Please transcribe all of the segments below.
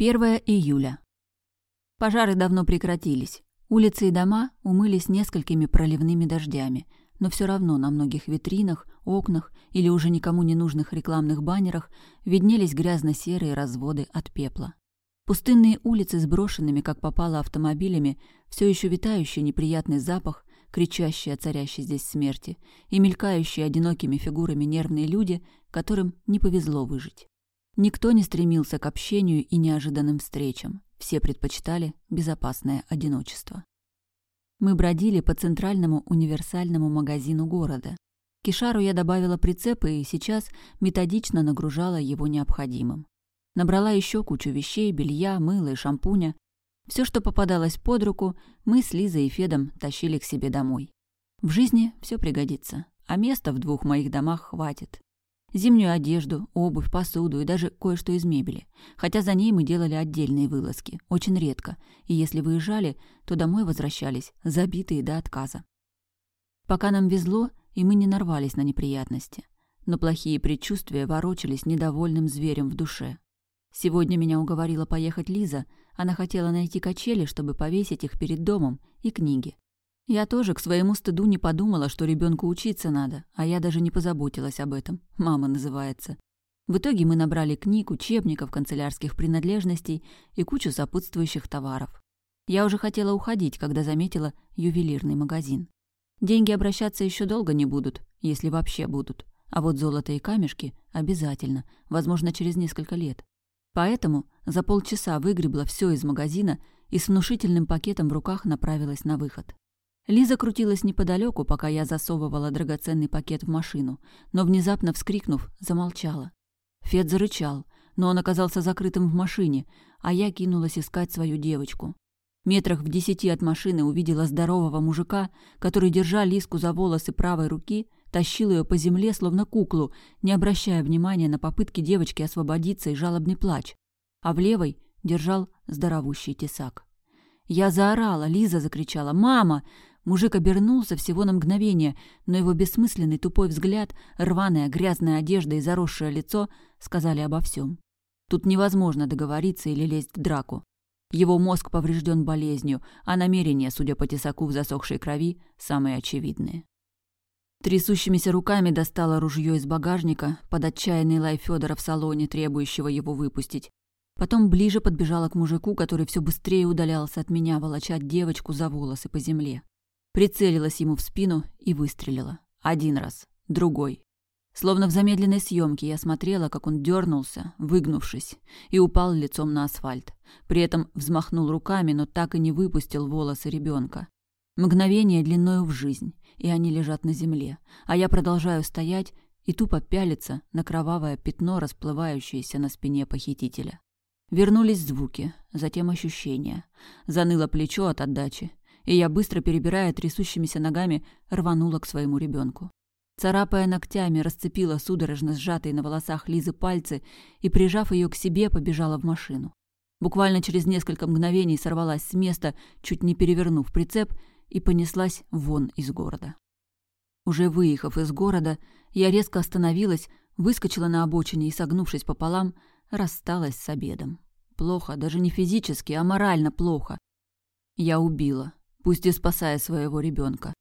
1 июля. Пожары давно прекратились. Улицы и дома умылись несколькими проливными дождями, но все равно на многих витринах, окнах или уже никому не нужных рекламных баннерах виднелись грязно-серые разводы от пепла. Пустынные улицы с брошенными, как попало, автомобилями, все еще витающий неприятный запах, кричащие о царящей здесь смерти, и мелькающие одинокими фигурами нервные люди, которым не повезло выжить. Никто не стремился к общению и неожиданным встречам. Все предпочитали безопасное одиночество. Мы бродили по центральному универсальному магазину города. Кишару я добавила прицепы и сейчас методично нагружала его необходимым. Набрала еще кучу вещей, белья, мыла и шампуня. Все, что попадалось под руку, мы с Лизой и Федом тащили к себе домой. В жизни все пригодится, а места в двух моих домах хватит. Зимнюю одежду, обувь, посуду и даже кое-что из мебели. Хотя за ней мы делали отдельные вылазки, очень редко, и если выезжали, то домой возвращались, забитые до отказа. Пока нам везло, и мы не нарвались на неприятности. Но плохие предчувствия ворочались недовольным зверем в душе. Сегодня меня уговорила поехать Лиза, она хотела найти качели, чтобы повесить их перед домом, и книги. Я тоже к своему стыду не подумала, что ребенку учиться надо, а я даже не позаботилась об этом. Мама называется. В итоге мы набрали книг, учебников, канцелярских принадлежностей и кучу сопутствующих товаров. Я уже хотела уходить, когда заметила ювелирный магазин. Деньги обращаться еще долго не будут, если вообще будут. А вот золото и камешки обязательно, возможно, через несколько лет. Поэтому за полчаса выгребла все из магазина и с внушительным пакетом в руках направилась на выход. Лиза крутилась неподалеку, пока я засовывала драгоценный пакет в машину, но внезапно вскрикнув, замолчала. Фед зарычал, но он оказался закрытым в машине, а я кинулась искать свою девочку. Метрах в десяти от машины увидела здорового мужика, который, держа Лиску за волосы правой руки, тащил ее по земле, словно куклу, не обращая внимания на попытки девочки освободиться и жалобный плач, а в левой держал здоровущий тесак. Я заорала, Лиза закричала «Мама!», Мужик обернулся всего на мгновение, но его бессмысленный тупой взгляд, рваная грязная одежда и заросшее лицо сказали обо всем. Тут невозможно договориться или лезть в драку. Его мозг поврежден болезнью, а намерения, судя по тесаку в засохшей крови, самые очевидные. Трясущимися руками достала ружье из багажника под отчаянный лай Федора в салоне, требующего его выпустить. Потом ближе подбежала к мужику, который все быстрее удалялся от меня, волоча девочку за волосы по земле. Прицелилась ему в спину и выстрелила. Один раз, другой. Словно в замедленной съемке я смотрела, как он дернулся, выгнувшись, и упал лицом на асфальт. При этом взмахнул руками, но так и не выпустил волосы ребенка. Мгновение длиною в жизнь, и они лежат на земле, а я продолжаю стоять и тупо пялиться на кровавое пятно, расплывающееся на спине похитителя. Вернулись звуки, затем ощущения. Заныло плечо от отдачи, и я, быстро перебирая трясущимися ногами, рванула к своему ребенку. Царапая ногтями, расцепила судорожно сжатые на волосах Лизы пальцы и, прижав ее к себе, побежала в машину. Буквально через несколько мгновений сорвалась с места, чуть не перевернув прицеп, и понеслась вон из города. Уже выехав из города, я резко остановилась, выскочила на обочине и, согнувшись пополам, рассталась с обедом. Плохо, даже не физически, а морально плохо. Я убила пусть и спасая своего ребенка.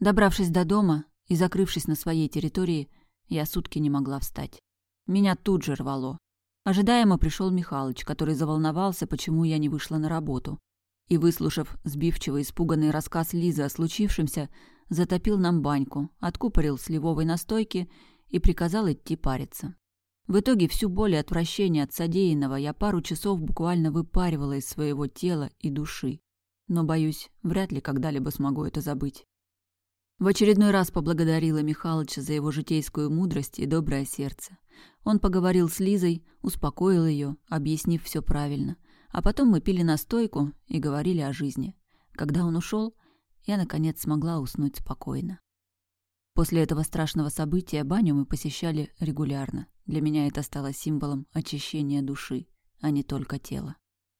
Добравшись до дома и закрывшись на своей территории, я сутки не могла встать. Меня тут же рвало. Ожидаемо пришел Михалыч, который заволновался, почему я не вышла на работу. И, выслушав сбивчиво испуганный рассказ Лизы о случившемся, затопил нам баньку, откупорил сливовой настойки и приказал идти париться. В итоге всю боль и отвращение от содеянного я пару часов буквально выпаривала из своего тела и души но, боюсь, вряд ли когда-либо смогу это забыть. В очередной раз поблагодарила Михалыча за его житейскую мудрость и доброе сердце. Он поговорил с Лизой, успокоил ее, объяснив все правильно. А потом мы пили настойку и говорили о жизни. Когда он ушел, я, наконец, смогла уснуть спокойно. После этого страшного события баню мы посещали регулярно. Для меня это стало символом очищения души, а не только тела.